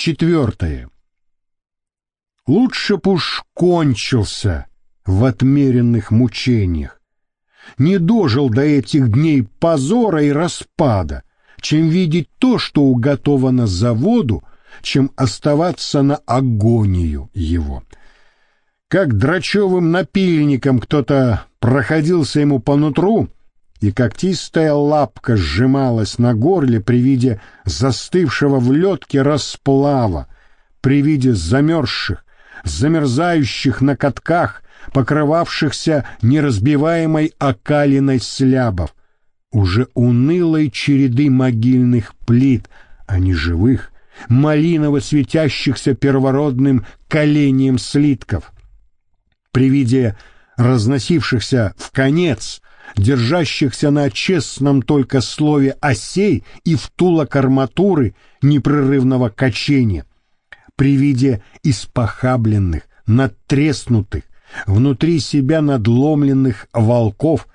Четвертое. Лучше б уж кончился в отмеренных мучениях. Не дожил до этих дней позора и распада, чем видеть то, что уготовано заводу, чем оставаться на агонию его. Как драчевым напильником кто-то проходился ему по нутру, и когтистая лапка сжималась на горле при виде застывшего в ледке расплава, при виде замерзших, замерзающих на катках, покрывавшихся неразбиваемой окалиной слябов, уже унылой череды могильных плит, а не живых, малиново светящихся первородным колением слитков. При виде разносившихся в конец, держащихся на честном только слове осей и втулок арматуры непрерывного качения, при виде испохабленных, надтреснутых, внутри себя надломленных волков,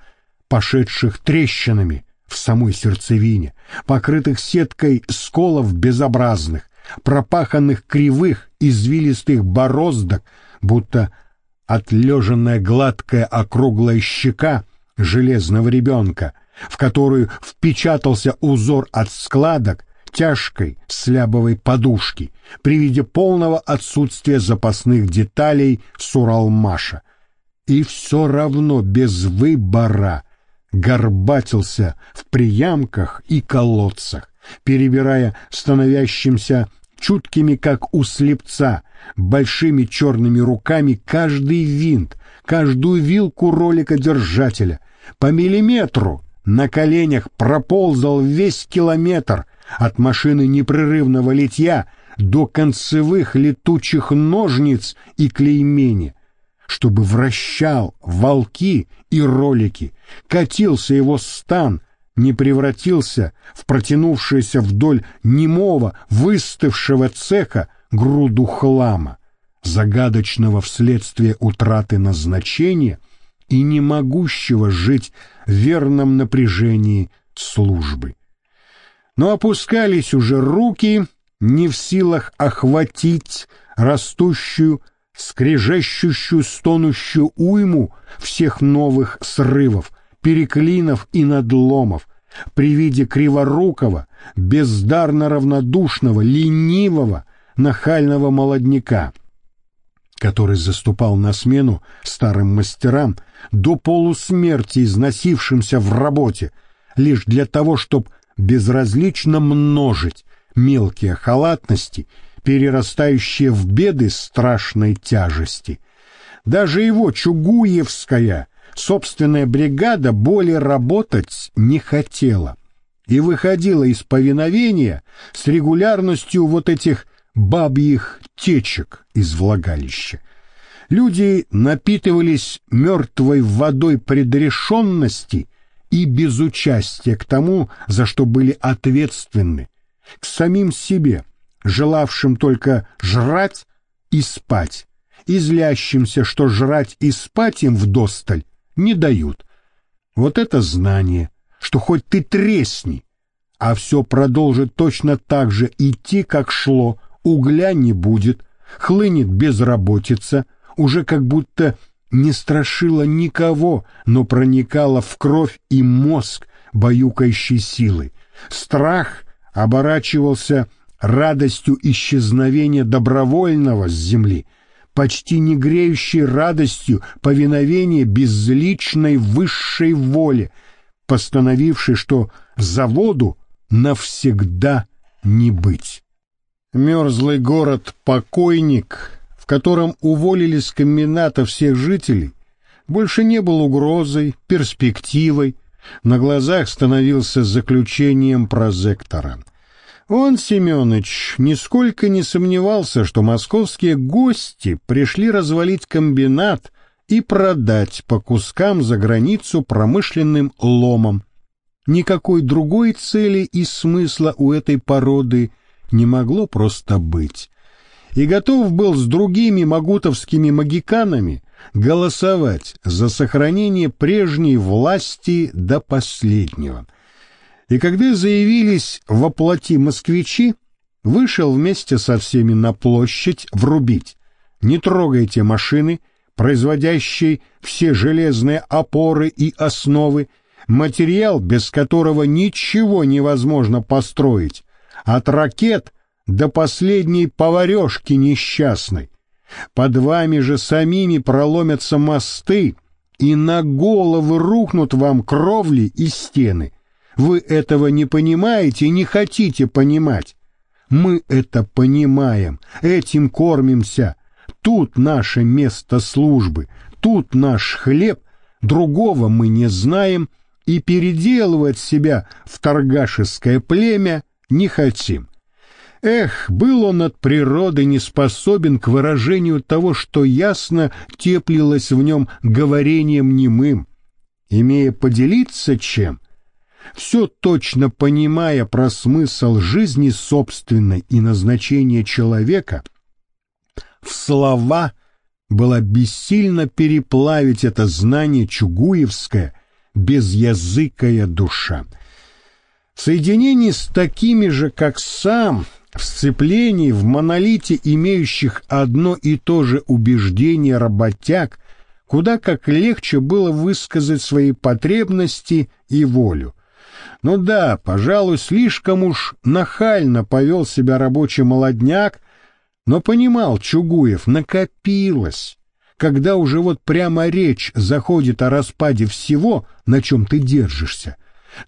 пошедших трещинами в самой сердцевине, покрытых сеткой сколов безобразных, пропаханных кривых, извилистых бороздок, будто отлеженная гладкая округлая щека железного ребенка, в которую впечатался узор от складок тяжкой слябовой подушки при виде полного отсутствия запасных деталей Суралмаша. И все равно без выбора горбатился в приямках и колодцах, перебирая становящимся чуткими, как у слепца, большими черными руками каждый винт, каждую вилку ролика-держателя, по миллиметру на коленях проползал весь километр от машины непрерывного литья до концевых летучих ножниц и клеймения, чтобы вращал волки и ролики, катился его стан, не превратился в протянувшееся вдоль немого, выставшего цеха груду хлама, загадочного вследствие утраты назначения и не могущего жить в верном напряжении службы. Но опускались уже руки, не в силах охватить растущую, скрежещущую, стонущую уйму всех новых срывов, переклинов и надломов, при виде криворукого, бездарно равнодушного, ленивого, нахального молодняка, который заступал на смену старым мастерам, до полусмерти износившимся в работе, лишь для того, чтобы безразлично множить мелкие халатности, перерастающие в беды страшной тяжести. Даже его Чугуевская собственная бригада более работать не хотела и выходила из повиновения с регулярностью вот этих бабьих течек из влагалища. Люди напитывались мертвой водой предрешенности и безучастия к тому, за что были ответственны, к самим себе, желавшим только жрать и спать, и злящимся, что жрать и спать им вдосталь не дают. Вот это знание, что хоть ты тресни, а все продолжит точно так же идти, как шло, угля не будет, хлынет безработица, уже как будто не страшила никого, но проникала в кровь и мозг баюкающей силы. Страх оборачивался радостью исчезновения добровольного с земли, почти не греющей радостью повиновения безличной высшей воле, постановившей, что заводу навсегда не быть. Мерзлый город-покойник, в котором уволили с комбината всех жителей, больше не был угрозой, перспективой, на глазах становился заключением прозектора — он, Семенович, нисколько не сомневался, что московские гости пришли развалить комбинат и продать по кускам за границу промышленным ломом. Никакой другой цели и смысла у этой породы не могло просто быть. И готов был с другими магутовскими магиканами голосовать за сохранение прежней власти до последнего — и когда заявились воплоти москвичи, вышел вместе со всеми на площадь врубить. Не трогайте машины, производящие все железные опоры и основы, материал, без которого ничего невозможно построить, от ракет до последней поварешки несчастной. Под вами же самими проломятся мосты, и на головы рухнут вам кровли и стены. Вы этого не понимаете и не хотите понимать. Мы это понимаем, этим кормимся. Тут наше место службы, тут наш хлеб, другого мы не знаем и переделывать себя в торгашеское племя не хотим. Эх, был он от природы не способен к выражению того, что ясно теплилось в нем говорением немым. Имея поделиться чем, все точно понимая про смысл жизни собственной и назначение человека, в слова было бессильно переплавить это знание чугуевское, безязыкая душа. В соединении с такими же, как сам, в сцеплении в монолите имеющих одно и то же убеждение работяг, куда как легче было высказать свои потребности и волю. Ну да, пожалуй, слишком уж нахально повел себя рабочий молодняк, но понимал Чугуев, накопилось. Когда уже вот прямо речь заходит о распаде всего, на чем ты держишься,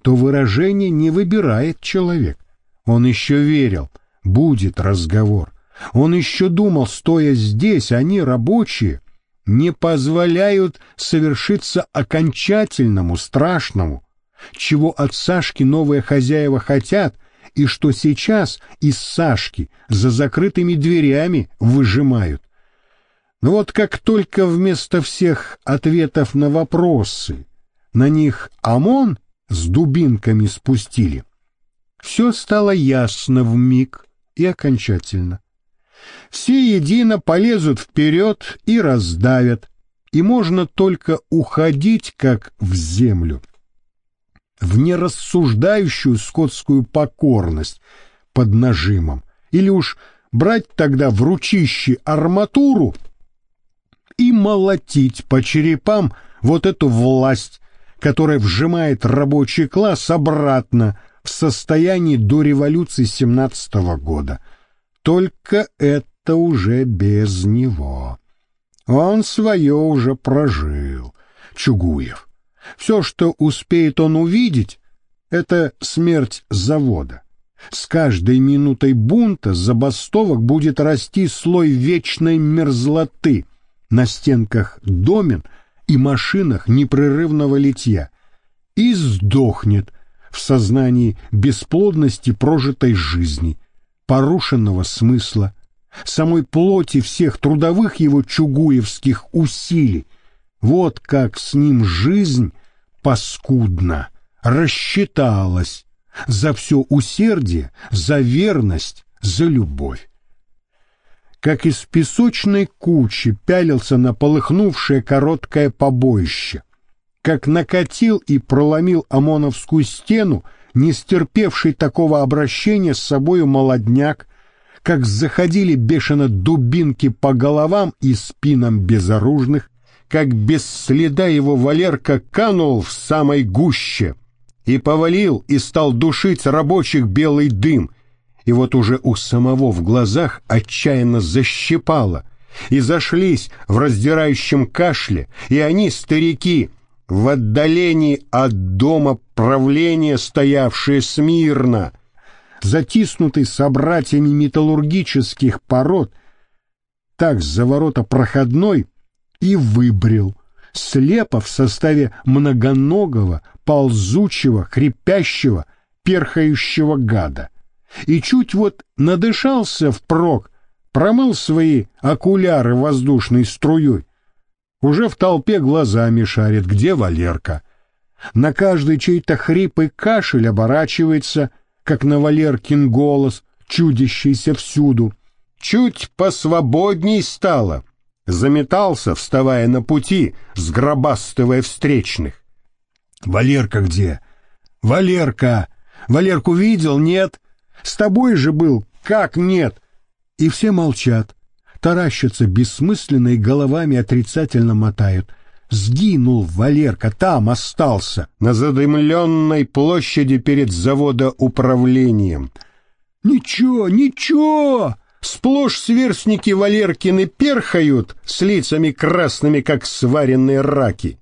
то выражение не выбирает человек. Он еще верил — будет разговор. Он еще думал, стоя здесь, они, рабочие, не позволяют совершиться окончательному, страшному, чего от Сашки новые хозяева хотят, и что сейчас из Сашки за закрытыми дверями выжимают. Но вот как только вместо всех ответов на вопросы на них ОМОН с дубинками спустили, все стало ясно в миг, и окончательно. Все едино полезут вперед и раздавят, и можно только уходить, как в землю, в нерассуждающую скотскую покорность под нажимом, или уж брать тогда в ручище арматуру и молотить по черепам вот эту власть, которая вжимает рабочий класс обратно в состоянии до революции 17 -го года. Только это уже без него. Он свое уже прожил, Чугуев. Все, что успеет он увидеть, это смерть завода. С каждой минутой бунта забастовок будет расти слой вечной мерзлоты на стенках домен и машинах непрерывного литья. И сдохнет в сознании бесплодности прожитой жизни, порушенного смысла, самой плоти всех трудовых его чугуевских усилий. Вот как с ним жизнь паскудно рассчиталась за все усердие, за верность, за любовь. Как из песочной кучи пялился на полыхнувшее короткое побоище, как накатил и проломил ОМОНовскую стену, не стерпевший такого обращения с собою молодняк, как заходили бешено дубинки по головам и спинам безоружных, как без следа его Валерка канул в самой гуще и повалил и стал душить рабочих белый дым, и вот уже у самого в глазах отчаянно защипало, и зашлись в раздирающем кашле, и они, старики, в отдалении от дома правления, стоявшие смирно, затиснутый собратьями металлургических пород, так за ворота проходной и выбрил, слепо в составе многоногого, ползучего, хрипящего, перхающего гада. И чуть вот надышался впрок, промыл свои окуляры воздушной струей, уже в толпе глазами шарит, где Валерка. На каждый чей-то хрип и кашель оборачивается, как на Валеркин голос, чудящийся всюду. Чуть посвободней стало. Заметался, вставая на пути, сгробастывая встречных. «Валерка где? Валерка! Валерку видел, нет? С тобой же был, как нет? И все молчат, таращатся бессмысленно и головами отрицательно мотают. Сгинул Валерка, там остался, на задымленной площади перед заводоуправлением. Ничего, ничего! Сплошь сверстники Валеркины перхают с лицами красными, как сваренные раки.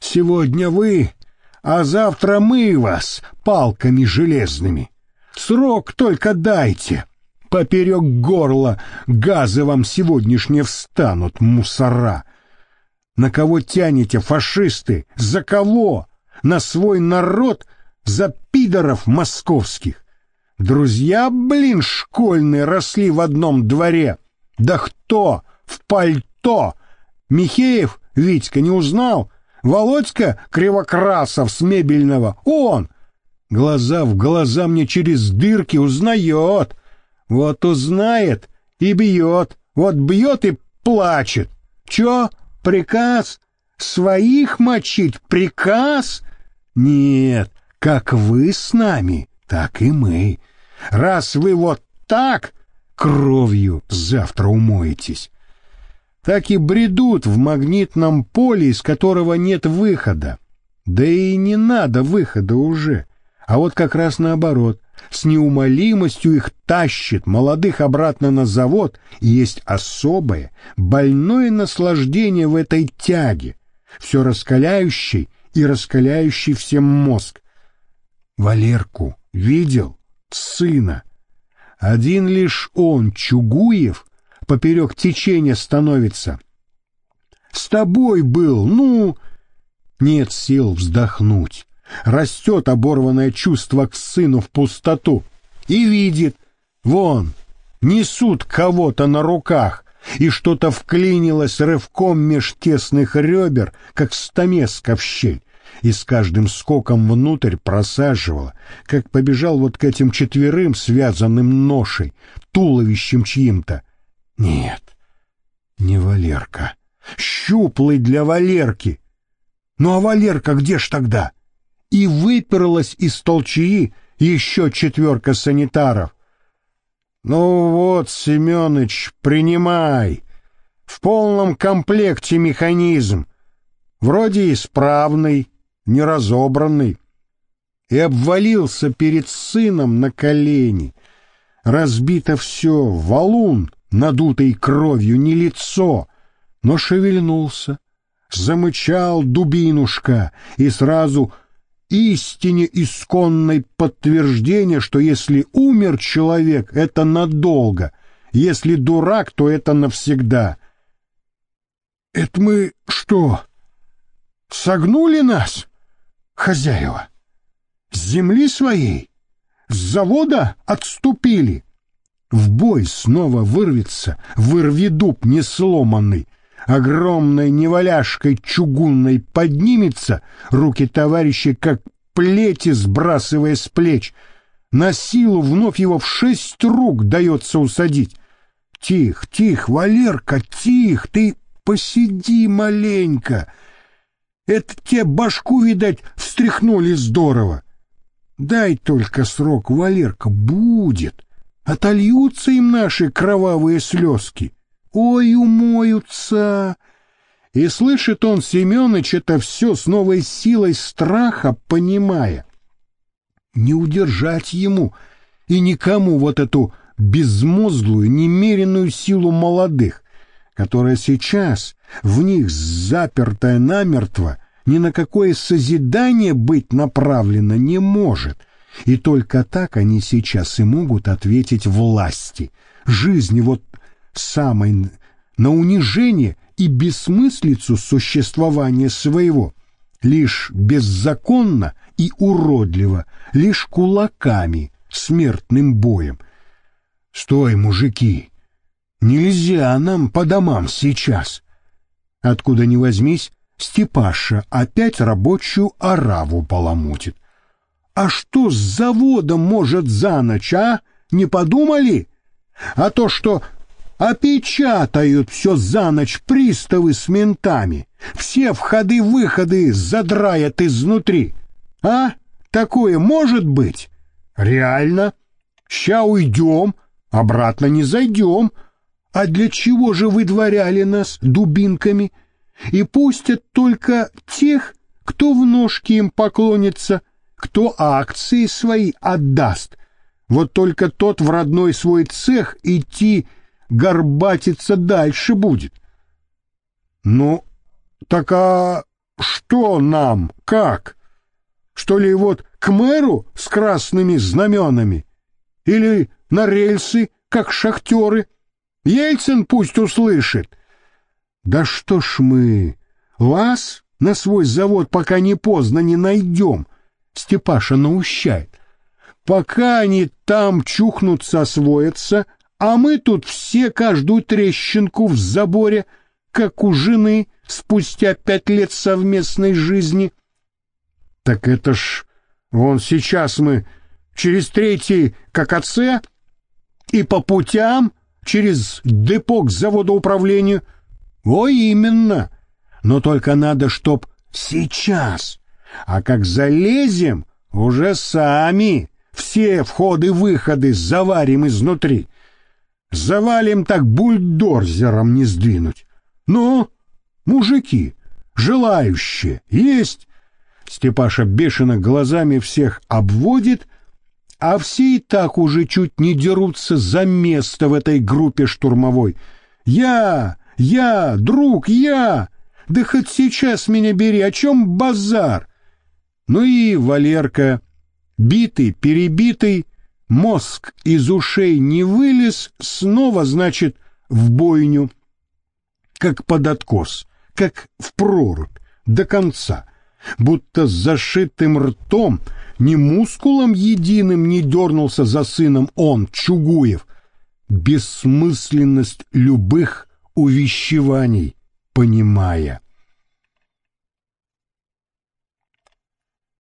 Сегодня вы, а завтра мы вас палками железными. Срок только дайте. Поперек горла газы вам сегодняшние встанут, мусора. На кого тянете, фашисты? За кого? На свой народ? За пидоров московских? Друзья, блин, школьные росли в одном дворе. Да кто? В пальто? Михеев Витька не узнал? Володька Кривокрасов с мебельного? Он! Глаза в глаза мне через дырки узнает. Вот узнает и бьет. Вот бьет и плачет. Чё? Приказ? Своих мочить? Приказ? Нет, как вы с нами, так и мы. Раз вы вот так, кровью завтра умоетесь. Так и бредут в магнитном поле, из которого нет выхода. Да и не надо выхода уже. А вот как раз наоборот, с неумолимостью их тащит молодых обратно на завод, и есть особое, больное наслаждение в этой тяге, все раскаляющий и раскаляющий всем мозг. Валерку видел? Сына. Один лишь он, Чугуев, поперек течения становится. С тобой был, ну... Нет сил вздохнуть. Растет оборванное чувство к сыну в пустоту. И видит, вон, несут кого-то на руках, и что-то вклинилось рывком меж тесных ребер, как стамеска в щель, и с каждым скоком внутрь просаживало, как побежал вот к этим четверым, связанным ношей, туловищем чьим-то. Нет, не Валерка. Щуплый для Валерки. Ну а Валерка где ж тогда? — и выперлась из толчаи еще четверка санитаров. «Ну вот, Семеныч, принимай. В полном комплекте механизм. Вроде исправный, неразобранный». И обвалился перед сыном на колени. Разбито все, валун, надутый кровью, не лицо, но шевельнулся. Замычал дубинушка и сразу истине исконной подтверждение, что если умер человек, это надолго, если дурак, то это навсегда. Это мы что, согнули нас, хозяева? С земли своей? С завода отступили? В бой снова вырвется, вырви дуб несломанный, огромной неваляшкой чугунной поднимется, руки товарища как плети сбрасывая с плеч, на силу вновь его в шесть рук дается усадить. Тих, тих, Валерка, тих, ты посиди маленько. Это те башку, видать, встряхнули здорово. Дай только срок, Валерка, будет. Отольются им наши кровавые слезки. Ой, умоются! И слышит он, Семеныч, это все с новой силой страха, понимая. Не удержать ему и никому вот эту безмозглую, немеренную силу молодых, которая сейчас в них запертая намертво, ни на какое созидание быть направлена не может. И только так они сейчас и могут ответить власти. Жизни вот самой на унижение и бессмыслицу существования своего, лишь беззаконно и уродливо, лишь кулаками, смертным боем. Стой, мужики, нельзя нам по домам сейчас. Откуда ни возьмись, Степаша опять рабочую ораву поломутит. А что с заводом может за ночь, а? Не подумали? А то, что Опечатают все за ночь приставы с ментами. Все входы-выходы задраят изнутри. А? Такое может быть? Реально? Ща уйдем, обратно не зайдем. А для чего же выдворяли нас дубинками? И пустят только тех, кто в ножки им поклонится, кто акции свои отдаст. Вот только тот в родной свой цех идти горбатиться дальше будет. Ну, так а что нам, как? Что ли вот к мэру с красными знаменами? Или на рельсы, как шахтеры? Ельцин пусть услышит. Да что ж мы, вас на свой завод пока не поздно не найдем, Степаша наущает. Пока они там чухнутся, освоятся, а мы тут все каждую трещинку в заборе, как у жены, спустя пять лет совместной жизни. Так это ж, вон сейчас мы через третий ККЦ и по путям через депо к заводоуправлению. О, именно. Но только надо, чтоб сейчас. А как залезем, уже сами все входы-выходы заварим изнутри. Завалим так бульдозером не сдвинуть. Ну, мужики, желающие, есть. Степаша бешено глазами всех обводит, а все и так уже чуть не дерутся за место в этой группе штурмовой. Я, я, друг, я! Да хоть сейчас меня бери, о чем базар? Ну и Валерка, битый, перебитый, мозг из ушей не вылез, снова, значит, в бойню, как под откос, как в прорубь, до конца, будто с зашитым ртом ни мускулом единым не дернулся за сыном он, Чугуев, бессмысленность любых увещеваний, понимая.